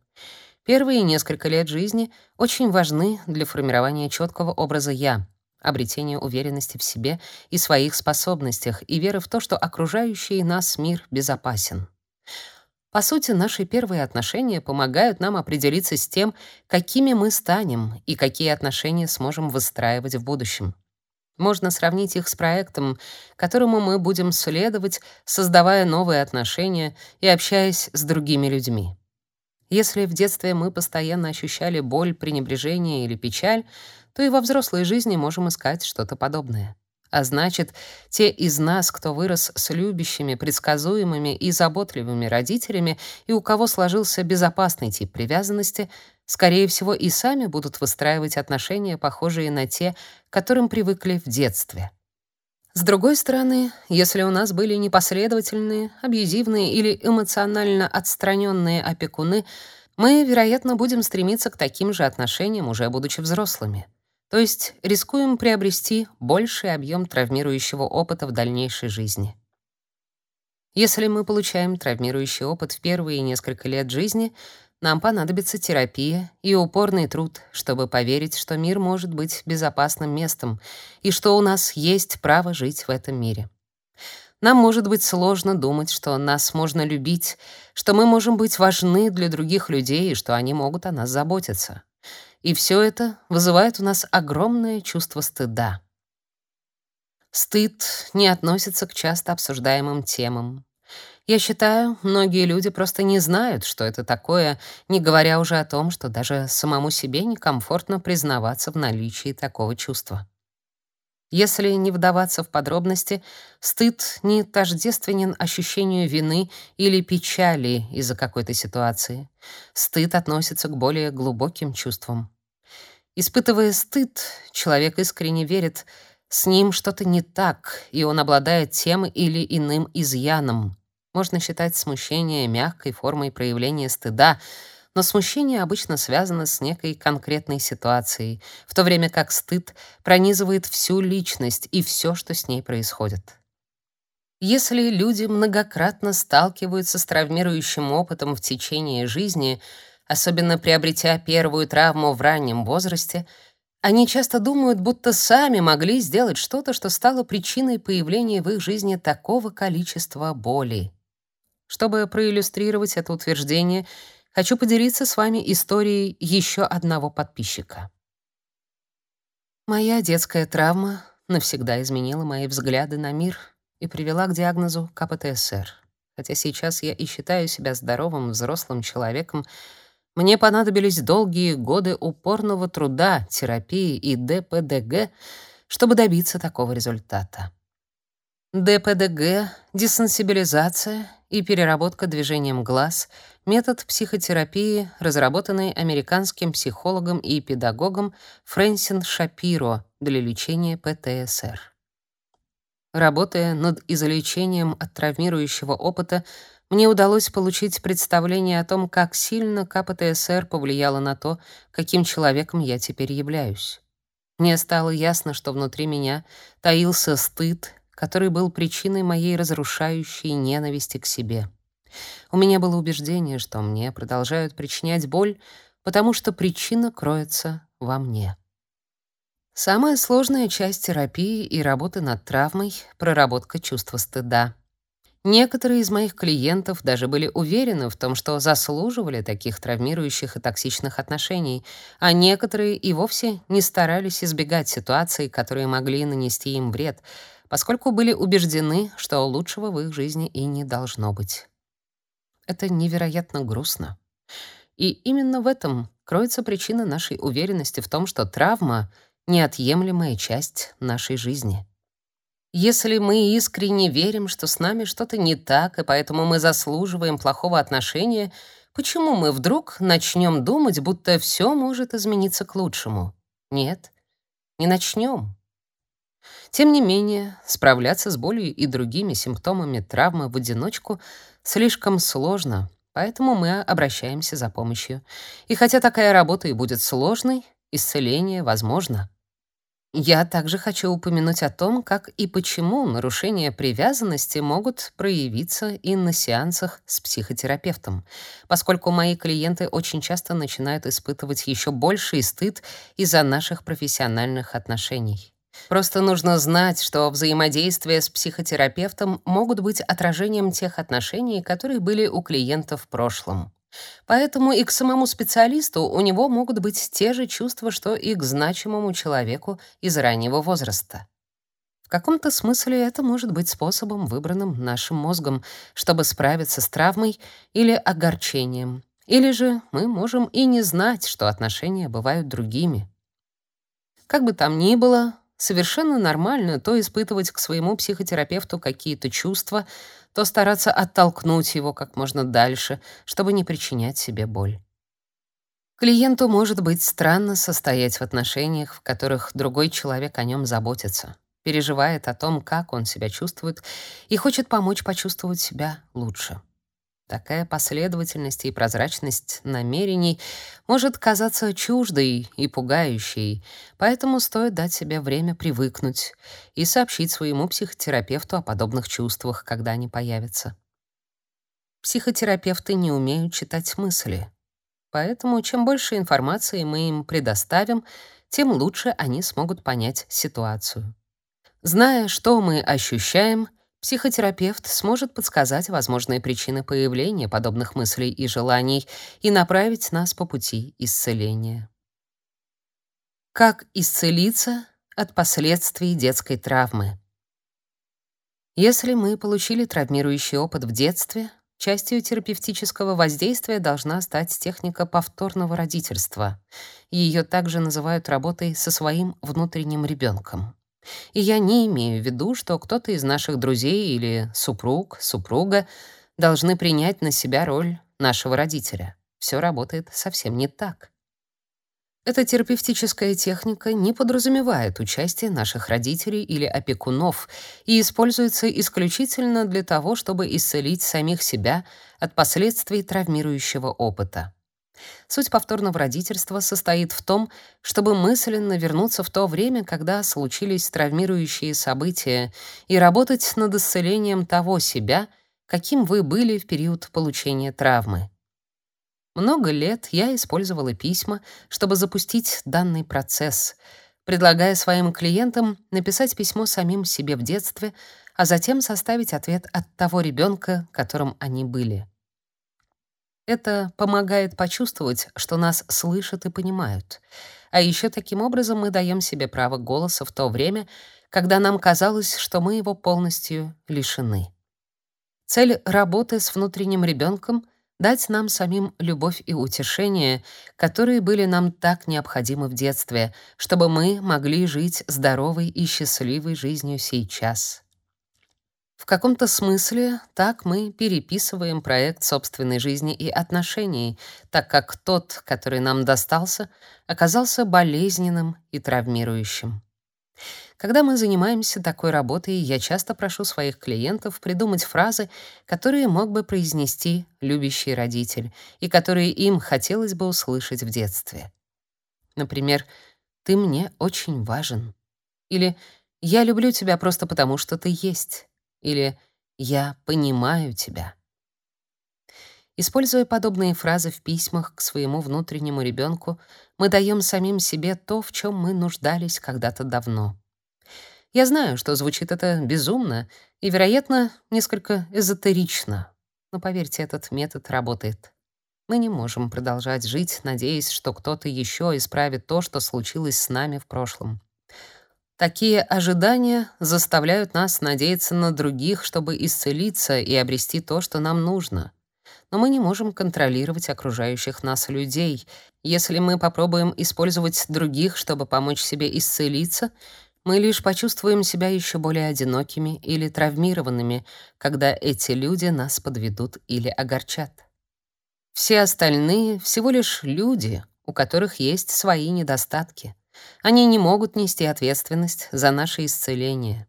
Первые несколько лет жизни очень важны для формирования четкого образа «я», обретения уверенности в себе и своих способностях и веры в то, что окружающий нас мир безопасен. По сути, наши первые отношения помогают нам определиться с тем, какими мы станем и какие отношения сможем выстраивать в будущем. Можно сравнить их с проектом, которому мы будем следовать, создавая новые отношения и общаясь с другими людьми. Если в детстве мы постоянно ощущали боль, пренебрежение или печаль, то и во взрослой жизни можем искать что-то подобное. А значит, те из нас, кто вырос с любящими, предсказуемыми и заботливыми родителями, и у кого сложился безопасный тип привязанности, скорее всего, и сами будут выстраивать отношения, похожие на те, к которым привыкли в детстве. С другой стороны, если у нас были непоследовательные, абьюзивные или эмоционально отстраненные опекуны, мы, вероятно, будем стремиться к таким же отношениям, уже будучи взрослыми. То есть рискуем приобрести больший объем травмирующего опыта в дальнейшей жизни. Если мы получаем травмирующий опыт в первые несколько лет жизни, нам понадобится терапия и упорный труд, чтобы поверить, что мир может быть безопасным местом и что у нас есть право жить в этом мире. Нам может быть сложно думать, что нас можно любить, что мы можем быть важны для других людей и что они могут о нас заботиться. И все это вызывает у нас огромное чувство стыда. Стыд не относится к часто обсуждаемым темам. Я считаю, многие люди просто не знают, что это такое, не говоря уже о том, что даже самому себе некомфортно признаваться в наличии такого чувства. Если не вдаваться в подробности, стыд не тождественен ощущению вины или печали из-за какой-то ситуации. Стыд относится к более глубоким чувствам. Испытывая стыд, человек искренне верит, с ним что-то не так, и он обладает тем или иным изъяном. Можно считать смущение мягкой формой проявления стыда, но смущение обычно связано с некой конкретной ситуацией, в то время как стыд пронизывает всю личность и все, что с ней происходит. Если люди многократно сталкиваются с травмирующим опытом в течение жизни, особенно приобретя первую травму в раннем возрасте, они часто думают, будто сами могли сделать что-то, что стало причиной появления в их жизни такого количества боли. Чтобы проиллюстрировать это утверждение, хочу поделиться с вами историей еще одного подписчика. Моя детская травма навсегда изменила мои взгляды на мир и привела к диагнозу КПТСР. Хотя сейчас я и считаю себя здоровым взрослым человеком, мне понадобились долгие годы упорного труда, терапии и ДПДГ, чтобы добиться такого результата. ДПДГ, десенсибилизация и переработка движением глаз — метод психотерапии, разработанный американским психологом и педагогом Фрэнсин Шапиро для лечения ПТСР. Работая над излечением от травмирующего опыта, мне удалось получить представление о том, как сильно КПТСР повлияло на то, каким человеком я теперь являюсь. Мне стало ясно, что внутри меня таился стыд который был причиной моей разрушающей ненависти к себе. У меня было убеждение, что мне продолжают причинять боль, потому что причина кроется во мне. Самая сложная часть терапии и работы над травмой — проработка чувства стыда. Некоторые из моих клиентов даже были уверены в том, что заслуживали таких травмирующих и токсичных отношений, а некоторые и вовсе не старались избегать ситуаций, которые могли нанести им вред — поскольку были убеждены, что лучшего в их жизни и не должно быть. Это невероятно грустно. И именно в этом кроется причина нашей уверенности в том, что травма — неотъемлемая часть нашей жизни. Если мы искренне верим, что с нами что-то не так, и поэтому мы заслуживаем плохого отношения, почему мы вдруг начнем думать, будто все может измениться к лучшему? Нет, не начнем. Тем не менее, справляться с болью и другими симптомами травмы в одиночку слишком сложно, Поэтому мы обращаемся за помощью. И хотя такая работа и будет сложной, исцеление возможно. Я также хочу упомянуть о том, как и почему нарушения привязанности могут проявиться и на сеансах с психотерапевтом, поскольку мои клиенты очень часто начинают испытывать еще больший стыд из-за наших профессиональных отношений. Просто нужно знать, что взаимодействия с психотерапевтом могут быть отражением тех отношений, которые были у клиента в прошлом. Поэтому и к самому специалисту у него могут быть те же чувства, что и к значимому человеку из раннего возраста. В каком-то смысле это может быть способом, выбранным нашим мозгом, чтобы справиться с травмой или огорчением. Или же мы можем и не знать, что отношения бывают другими. Как бы там ни было, совершенно нормально то испытывать к своему психотерапевту какие-то чувства, то стараться оттолкнуть его как можно дальше, чтобы не причинять себе боль. Клиенту может быть странно состоять в отношениях, в которых другой человек о нем заботится, переживает о том, как он себя чувствует и хочет помочь почувствовать себя лучше. Такая последовательность и прозрачность намерений может казаться чуждой и пугающей, поэтому стоит дать себе время привыкнуть и сообщить своему психотерапевту о подобных чувствах, когда они появятся. Психотерапевты не умеют читать мысли, поэтому чем больше информации мы им предоставим, тем лучше они смогут понять ситуацию. Зная, что мы ощущаем, Психотерапевт сможет подсказать возможные причины появления подобных мыслей и желаний и направить нас по пути исцеления. Как исцелиться от последствий детской травмы? Если мы получили травмирующий опыт в детстве, частью терапевтического воздействия должна стать техника повторного родительства. Ее также называют работой со своим внутренним ребенком. И я не имею в виду, что кто-то из наших друзей или супруг, супруга должны принять на себя роль нашего родителя. Все работает совсем не так. Эта терапевтическая техника не подразумевает участие наших родителей или опекунов и используется исключительно для того, чтобы исцелить самих себя от последствий травмирующего опыта. Суть повторного родительства состоит в том, чтобы мысленно вернуться в то время, когда случились травмирующие события, и работать над исцелением того себя, каким вы были в период получения травмы. Много лет я использовала письма, чтобы запустить данный процесс, предлагая своим клиентам написать письмо самим себе в детстве, а затем составить ответ от того ребенка, которым они были. Это помогает почувствовать, что нас слышат и понимают. А еще таким образом мы даем себе право голоса в то время, когда нам казалось, что мы его полностью лишены. Цель работы с внутренним ребенком — дать нам самим любовь и утешение, которые были нам так необходимы в детстве, чтобы мы могли жить здоровой и счастливой жизнью сейчас. В каком-то смысле так мы переписываем проект собственной жизни и отношений, так как тот, который нам достался, оказался болезненным и травмирующим. Когда мы занимаемся такой работой, я часто прошу своих клиентов придумать фразы, которые мог бы произнести любящий родитель и которые им хотелось бы услышать в детстве. Например, «Ты мне очень важен» или «Я люблю тебя просто потому, что ты есть» или «Я понимаю тебя». Используя подобные фразы в письмах к своему внутреннему ребенку, мы даем самим себе то, в чем мы нуждались когда-то давно. Я знаю, что звучит это безумно и, вероятно, несколько эзотерично, но поверьте, этот метод работает. Мы не можем продолжать жить, надеясь, что кто-то еще исправит то, что случилось с нами в прошлом. Такие ожидания заставляют нас надеяться на других, чтобы исцелиться и обрести то, что нам нужно. Но мы не можем контролировать окружающих нас людей. Если мы попробуем использовать других, чтобы помочь себе исцелиться, мы лишь почувствуем себя еще более одинокими или травмированными, когда эти люди нас подведут или огорчат. Все остальные всего лишь люди, у которых есть свои недостатки. Они не могут нести ответственность за наше исцеление.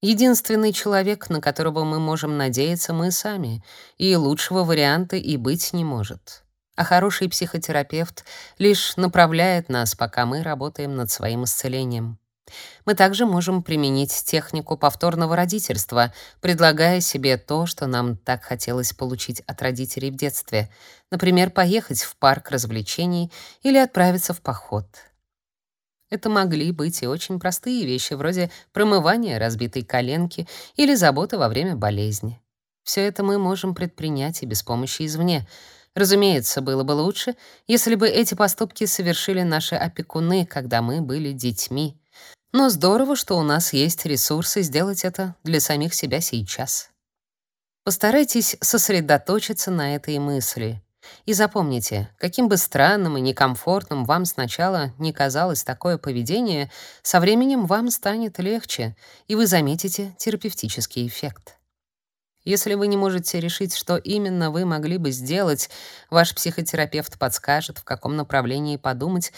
Единственный человек, на которого мы можем надеяться, мы сами, и лучшего варианта и быть не может. А хороший психотерапевт лишь направляет нас, пока мы работаем над своим исцелением. Мы также можем применить технику повторного родительства, предлагая себе то, что нам так хотелось получить от родителей в детстве. Например, поехать в парк развлечений или отправиться в поход. Это могли быть и очень простые вещи, вроде промывания разбитой коленки или заботы во время болезни. Все это мы можем предпринять и без помощи извне. Разумеется, было бы лучше, если бы эти поступки совершили наши опекуны, когда мы были детьми. Но здорово, что у нас есть ресурсы сделать это для самих себя сейчас. Постарайтесь сосредоточиться на этой мысли. И запомните, каким бы странным и некомфортным вам сначала не казалось такое поведение, со временем вам станет легче, и вы заметите терапевтический эффект. Если вы не можете решить, что именно вы могли бы сделать, ваш психотерапевт подскажет, в каком направлении подумать,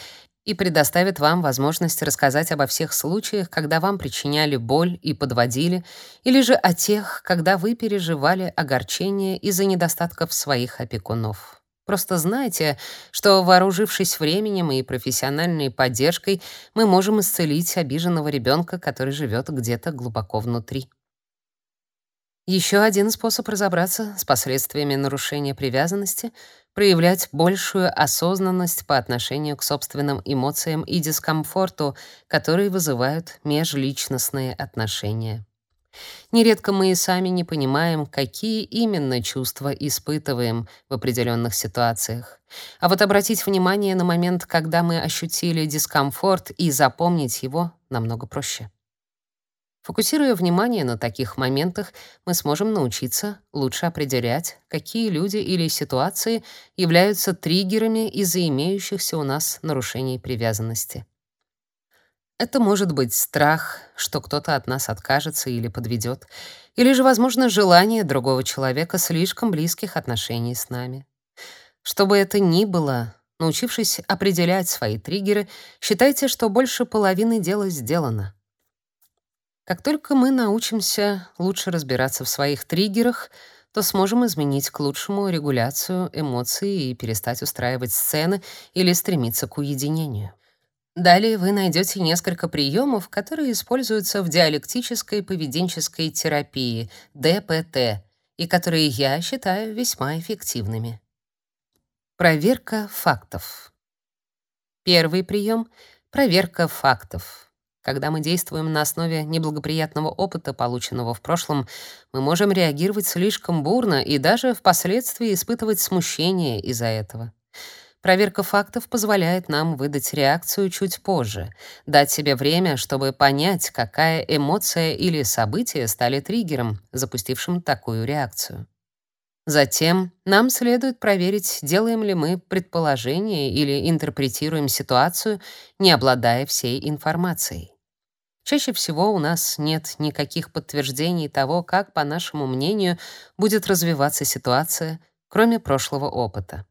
и предоставит вам возможность рассказать обо всех случаях, когда вам причиняли боль и подводили, или же о тех, когда вы переживали огорчение из-за недостатков своих опекунов. Просто знайте, что, вооружившись временем и профессиональной поддержкой, мы можем исцелить обиженного ребенка, который живет где-то глубоко внутри. Еще один способ разобраться с последствиями нарушения привязанности — проявлять большую осознанность по отношению к собственным эмоциям и дискомфорту, которые вызывают межличностные отношения. Нередко мы и сами не понимаем, какие именно чувства испытываем в определенных ситуациях. А вот обратить внимание на момент, когда мы ощутили дискомфорт, и запомнить его намного проще. Фокусируя внимание на таких моментах, мы сможем научиться лучше определять, какие люди или ситуации являются триггерами из-за имеющихся у нас нарушений привязанности. Это может быть страх, что кто-то от нас откажется или подведет, или же, возможно, желание другого человека слишком близких отношений с нами. Что бы это ни было, научившись определять свои триггеры, считайте, что больше половины дела сделано. Как только мы научимся лучше разбираться в своих триггерах, то сможем изменить к лучшему регуляцию эмоций и перестать устраивать сцены или стремиться к уединению. Далее вы найдете несколько приемов, которые используются в диалектической поведенческой терапии, ДПТ, и которые я считаю весьма эффективными. Проверка фактов. Первый прием — проверка фактов. Когда мы действуем на основе неблагоприятного опыта, полученного в прошлом, мы можем реагировать слишком бурно и даже впоследствии испытывать смущение из-за этого. Проверка фактов позволяет нам выдать реакцию чуть позже, дать себе время, чтобы понять, какая эмоция или событие стали триггером, запустившим такую реакцию. Затем нам следует проверить, делаем ли мы предположение или интерпретируем ситуацию, не обладая всей информацией. Чаще всего у нас нет никаких подтверждений того, как, по нашему мнению, будет развиваться ситуация, кроме прошлого опыта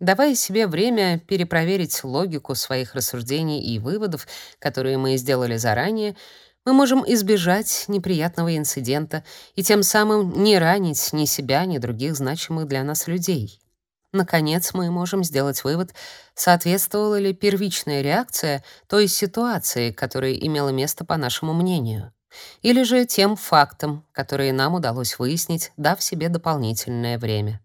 давая себе время перепроверить логику своих рассуждений и выводов, которые мы сделали заранее, мы можем избежать неприятного инцидента и тем самым не ранить ни себя, ни других значимых для нас людей. Наконец, мы можем сделать вывод, соответствовала ли первичная реакция той ситуации, которая имела место по нашему мнению, или же тем фактам, которые нам удалось выяснить, дав себе дополнительное время.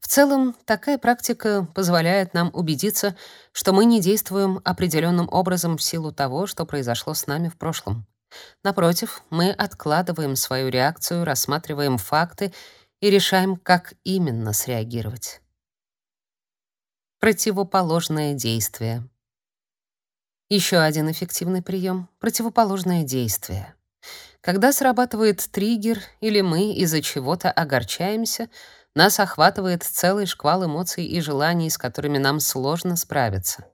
В целом, такая практика позволяет нам убедиться, что мы не действуем определенным образом в силу того, что произошло с нами в прошлом. Напротив, мы откладываем свою реакцию, рассматриваем факты и решаем, как именно среагировать. Противоположное действие. Еще один эффективный прием — противоположное действие. Когда срабатывает триггер или мы из-за чего-то огорчаемся — нас охватывает целый шквал эмоций и желаний, с которыми нам сложно справиться.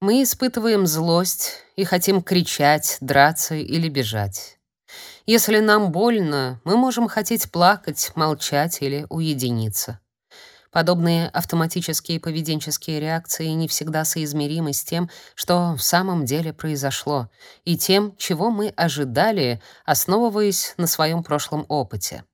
Мы испытываем злость и хотим кричать, драться или бежать. Если нам больно, мы можем хотеть плакать, молчать или уединиться. Подобные автоматические поведенческие реакции не всегда соизмеримы с тем, что в самом деле произошло, и тем, чего мы ожидали, основываясь на своем прошлом опыте.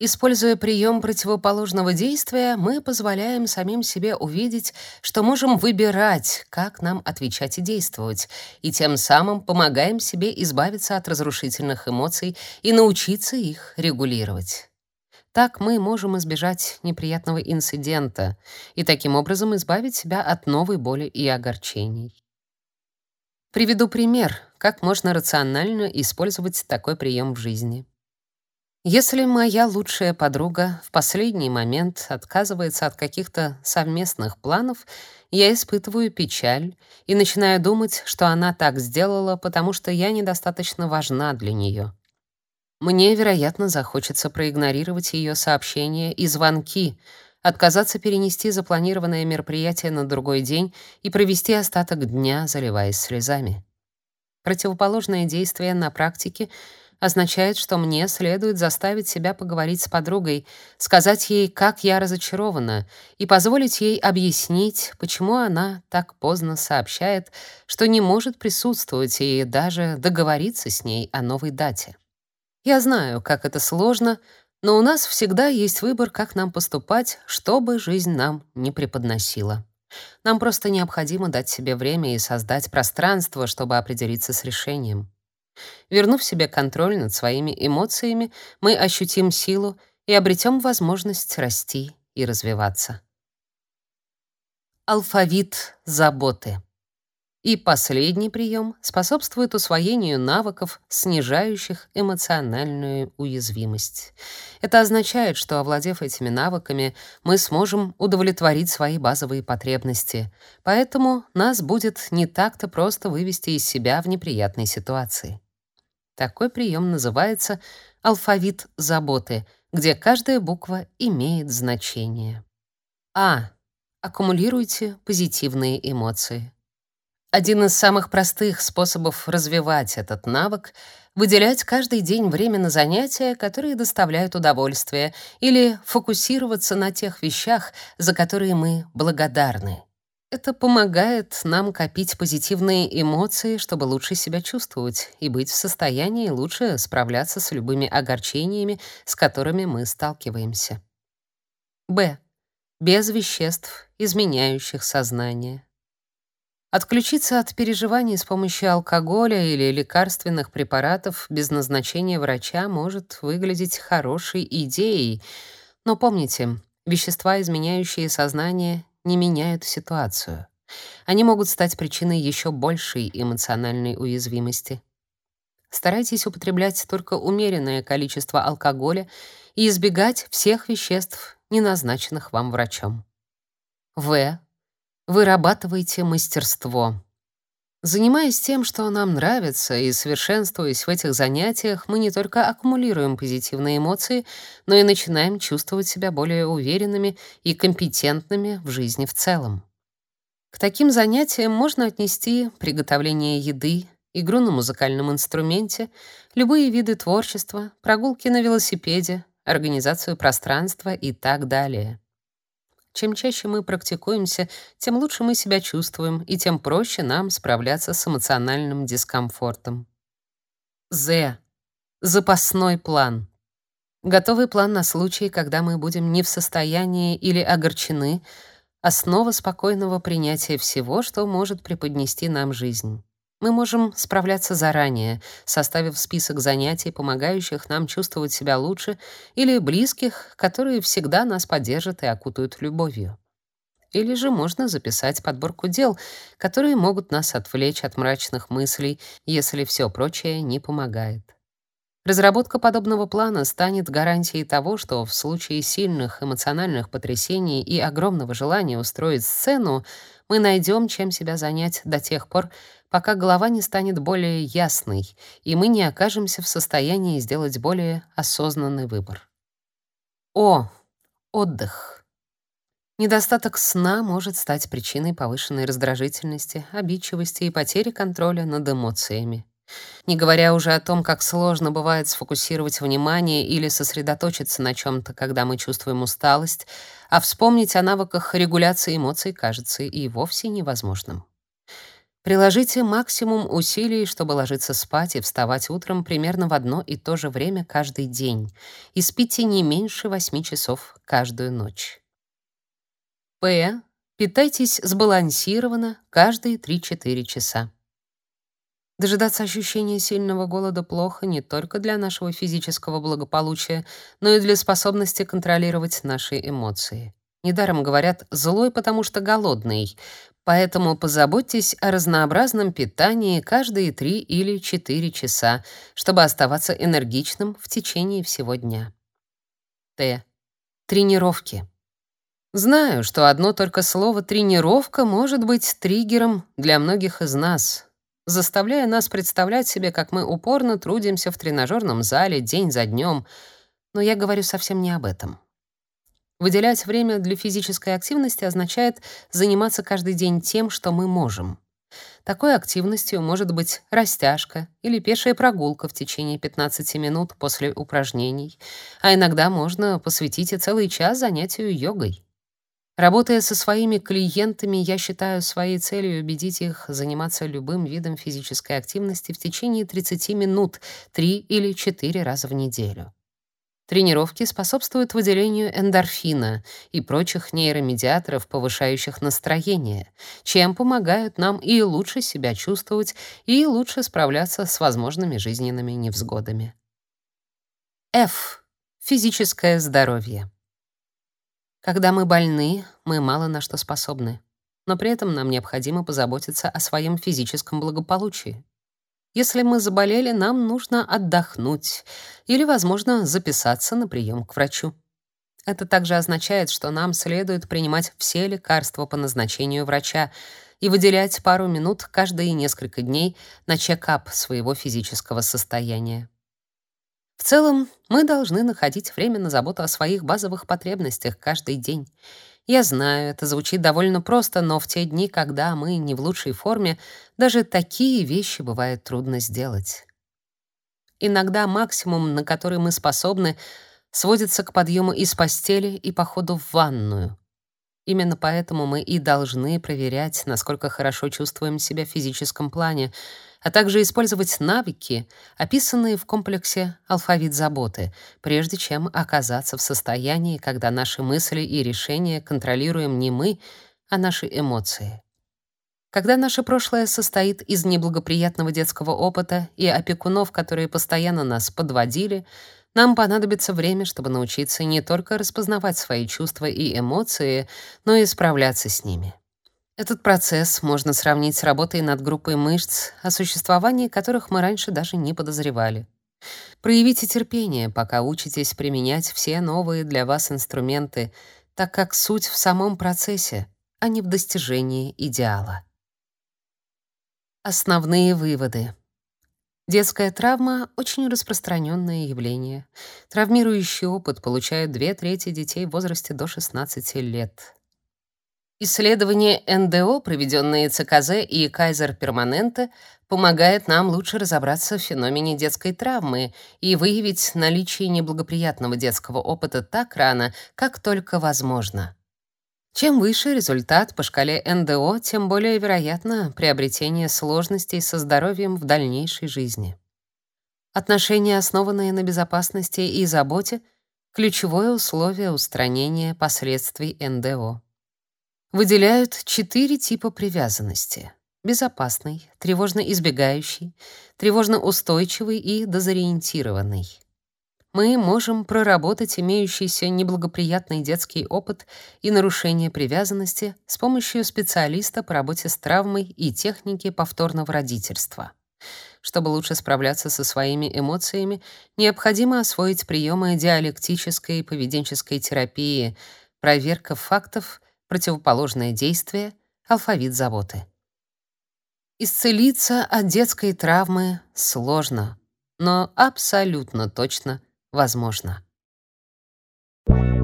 Используя прием противоположного действия, мы позволяем самим себе увидеть, что можем выбирать, как нам отвечать и действовать, и тем самым помогаем себе избавиться от разрушительных эмоций и научиться их регулировать. Так мы можем избежать неприятного инцидента и таким образом избавить себя от новой боли и огорчений. Приведу пример, как можно рационально использовать такой прием в жизни. Если моя лучшая подруга в последний момент отказывается от каких-то совместных планов, я испытываю печаль и начинаю думать, что она так сделала, потому что я недостаточно важна для нее. Мне, вероятно, захочется проигнорировать ее сообщения и звонки, отказаться перенести запланированное мероприятие на другой день и провести остаток дня, заливаясь слезами. Противоположное действие на практике — означает, что мне следует заставить себя поговорить с подругой, сказать ей, как я разочарована, и позволить ей объяснить, почему она так поздно сообщает, что не может присутствовать и даже договориться с ней о новой дате. Я знаю, как это сложно, но у нас всегда есть выбор, как нам поступать, что бы жизнь нам не преподносила. Нам просто необходимо дать себе время и создать пространство, чтобы определиться с решением. Вернув себе контроль над своими эмоциями, мы ощутим силу и обретем возможность расти и развиваться. Алфавит заботы. И последний прием способствует усвоению навыков, снижающих эмоциональную уязвимость. Это означает, что, овладев этими навыками, мы сможем удовлетворить свои базовые потребности, поэтому нас будет не так-то просто вывести из себя в неприятной ситуации. Такой прием называется алфавит заботы, где каждая буква имеет значение. А. Аккумулируйте позитивные эмоции. Один из самых простых способов развивать этот навык — выделять каждый день время на занятия, которые доставляют удовольствие, или фокусироваться на тех вещах, за которые мы благодарны. Это помогает нам копить позитивные эмоции, чтобы лучше себя чувствовать и быть в состоянии лучше справляться с любыми огорчениями, с которыми мы сталкиваемся. Б. Без веществ, изменяющих сознание. Отключиться от переживаний с помощью алкоголя или лекарственных препаратов без назначения врача может выглядеть хорошей идеей, но помните, вещества, изменяющие сознание, не меняют ситуацию. Они могут стать причиной еще большей эмоциональной уязвимости. Старайтесь употреблять только умеренное количество алкоголя и избегать всех веществ, не назначенных вам врачом. В. Вырабатывайте мастерство. Занимаясь тем, что нам нравится, и совершенствуясь в этих занятиях, мы не только аккумулируем позитивные эмоции, но и начинаем чувствовать себя более уверенными и компетентными в жизни в целом. К таким занятиям можно отнести приготовление еды, игру на музыкальном инструменте, любые виды творчества, прогулки на велосипеде, организацию пространства и так далее. Чем чаще мы практикуемся, тем лучше мы себя чувствуем, и тем проще нам справляться с эмоциональным дискомфортом. З. Запасной план. Готовый план на случай, когда мы будем не в состоянии или огорчены, основа спокойного принятия всего, что может преподнести нам жизнь. Мы можем справляться заранее, составив список занятий, помогающих нам чувствовать себя лучше, или близких, которые всегда нас поддержат и окутают любовью. Или же можно записать подборку дел, которые могут нас отвлечь от мрачных мыслей, если все прочее не помогает. Разработка подобного плана станет гарантией того, что в случае сильных эмоциональных потрясений и огромного желания устроить сцену, мы найдем, чем себя занять до тех пор, пока голова не станет более ясной, и мы не окажемся в состоянии сделать более осознанный выбор. О, отдых. Недостаток сна может стать причиной повышенной раздражительности, обидчивости и потери контроля над эмоциями. Не говоря уже о том, как сложно бывает сфокусировать внимание или сосредоточиться на чем то когда мы чувствуем усталость, а вспомнить о навыках регуляции эмоций кажется и вовсе невозможным. Приложите максимум усилий, чтобы ложиться спать и вставать утром примерно в одно и то же время каждый день, и спите не меньше 8 часов каждую ночь. П. Питайтесь сбалансированно каждые 3-4 часа. Дожидаться ощущения сильного голода плохо не только для нашего физического благополучия, но и для способности контролировать наши эмоции. Недаром говорят «злой, потому что голодный», поэтому позаботьтесь о разнообразном питании каждые 3 или 4 часа, чтобы оставаться энергичным в течение всего дня. Т. Тренировки. Знаю, что одно только слово «тренировка» может быть триггером для многих из нас, заставляя нас представлять себе, как мы упорно трудимся в тренажерном зале день за днем. Но я говорю совсем не об этом. Выделять время для физической активности означает заниматься каждый день тем, что мы можем. Такой активностью может быть растяжка или пешая прогулка в течение 15 минут после упражнений, а иногда можно посвятить и целый час занятию йогой. Работая со своими клиентами, я считаю своей целью убедить их заниматься любым видом физической активности в течение 30 минут 3 или 4 раза в неделю. Тренировки способствуют выделению эндорфина и прочих нейромедиаторов, повышающих настроение, чем помогают нам и лучше себя чувствовать, и лучше справляться с возможными жизненными невзгодами. F. Физическое здоровье. Когда мы больны, мы мало на что способны, но при этом нам необходимо позаботиться о своем физическом благополучии. Если мы заболели, нам нужно отдохнуть или, возможно, записаться на прием к врачу. Это также означает, что нам следует принимать все лекарства по назначению врача и выделять пару минут каждые несколько дней на чекап своего физического состояния. В целом, мы должны находить время на заботу о своих базовых потребностях каждый день. Я знаю, это звучит довольно просто, но в те дни, когда мы не в лучшей форме, даже такие вещи бывает трудно сделать. Иногда максимум, на который мы способны, сводится к подъему из постели и походу в ванную. Именно поэтому мы и должны проверять, насколько хорошо чувствуем себя в физическом плане, а также использовать навыки, описанные в комплексе «Алфавит заботы», прежде чем оказаться в состоянии, когда наши мысли и решения контролируем не мы, а наши эмоции. Когда наше прошлое состоит из неблагоприятного детского опыта и опекунов, которые постоянно нас подводили, нам понадобится время, чтобы научиться не только распознавать свои чувства и эмоции, но и справляться с ними. Этот процесс можно сравнить с работой над группой мышц, о существовании которых мы раньше даже не подозревали. Проявите терпение, пока учитесь применять все новые для вас инструменты, так как суть в самом процессе, а не в достижении идеала. Основные выводы. Детская травма — очень распространенное явление. Травмирующий опыт получают две трети детей в возрасте до 16 лет. Исследование НДО, проведенные ЦКЗ и Кайзер Перманенте, помогает нам лучше разобраться в феномене детской травмы и выявить наличие неблагоприятного детского опыта так рано, как только возможно. Чем выше результат по шкале НДО, тем более вероятно приобретение сложностей со здоровьем в дальнейшей жизни. Отношения, основанные на безопасности и заботе, ключевое условие устранения последствий НДО выделяют четыре типа привязанности: безопасный, тревожно-избегающий, тревожно-устойчивый и дезориентированный. Мы можем проработать имеющийся неблагоприятный детский опыт и нарушение привязанности с помощью специалиста по работе с травмой и техники повторного родительства. Чтобы лучше справляться со своими эмоциями, необходимо освоить приемы диалектической поведенческой терапии, проверка фактов противоположное действие, алфавит заботы. Исцелиться от детской травмы сложно, но абсолютно точно возможно. Thank you